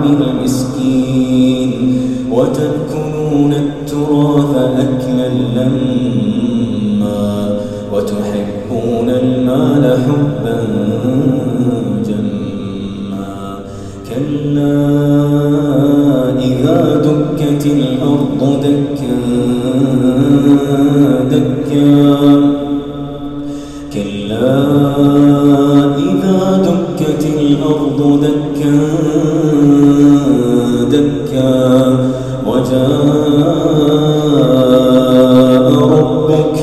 طعام وتأكلون التراث أكلا لما وتحبون المال حبا جما كلا إذا دكت الأرض دكا دكا كلا إذا دكت الأرض دكا دكا. وجاء ربك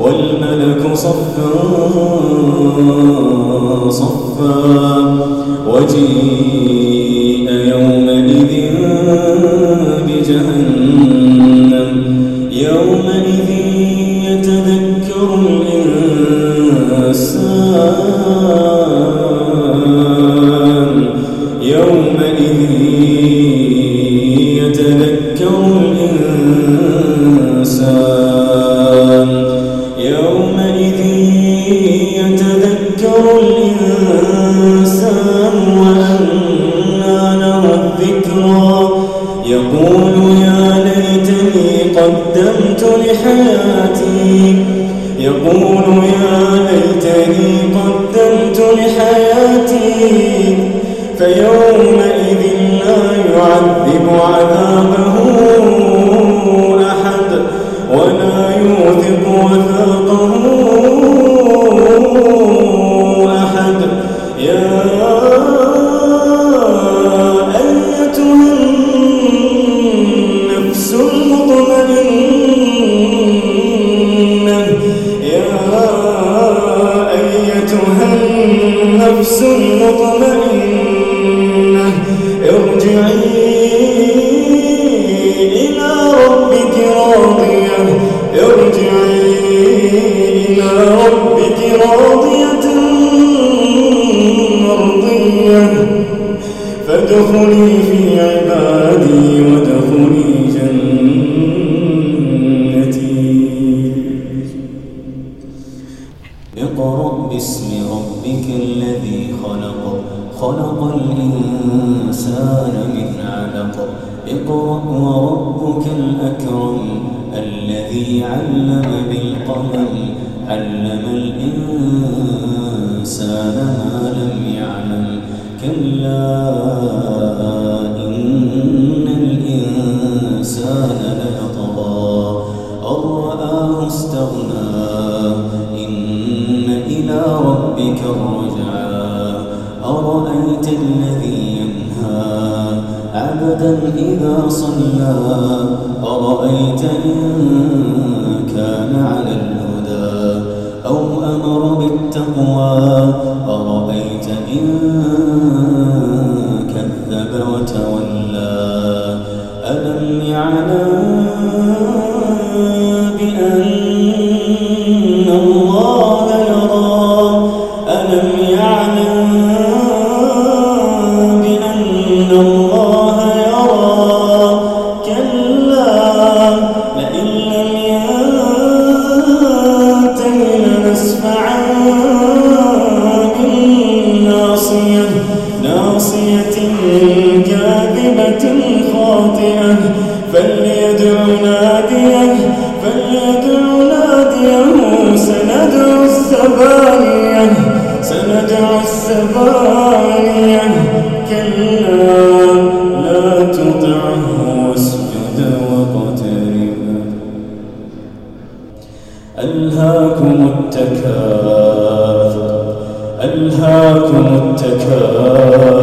والملك صفا صفا. وجيء يومئذ بجهنم يومئذ يتذكر الإنسان. الإنسان. يومئذ يتذكر الإنسان وأنى له الذكرى. يقول يا ليتني قدمت لحياتي. يقول يا ليتني قدمت لحياتي. فيومئذ لا يعذب عذابه ولا يوثق وثاقه أحد. يا أيتها النفس المطمئنة. يا أيتها النفس المطمئنة. ارجعي إلى ربك راضية مرضية. فادخلي في عبادي وادخلي جنتي. اقرأ باسم ربك الذي خلق. خلق الإنسان من علق. اقرأ وربك الأكرم الذي علم بالقلم. علم الإنسان ما لم يعلم. كلا إن الإنسان ليطغى. أن رآه استغنى. إن إلى ربك الرجعى. أرأيت الذي ينهى؟ عبدا إذا صلى. أرأيت إن كان على الهدى أمر بالتقوى أرأيت إن كذب وتولى؟ ألم يعلم بأن الله يرى؟ ألم يعلم ناديه سندع الزبانية سندع الزبانية كلا لا تطعه واسجد ألهاكم التكاثر ألهاكم التكاثر.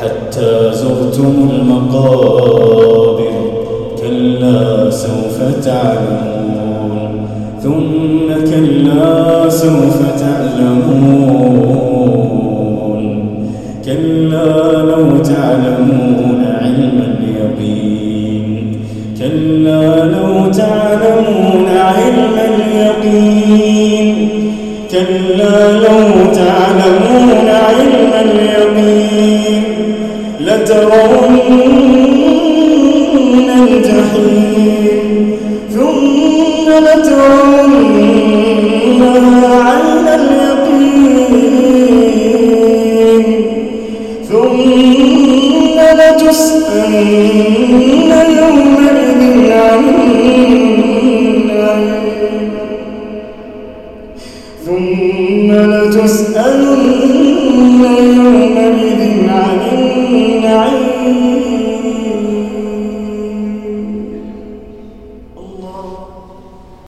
حتى زرتم المقابر كلا سوف تعلمون. كلا سوف تعلمون كلا لو تعلمون علم اليقين. كلا لو تعلمون علم اليقين. كلا لو تعلمون علم اليقين. لترون الجحيم. ثم لترونها عين اليقين. ثم لتسألن يومئذ عن ثم لتسألن يومئذ عن النعيم.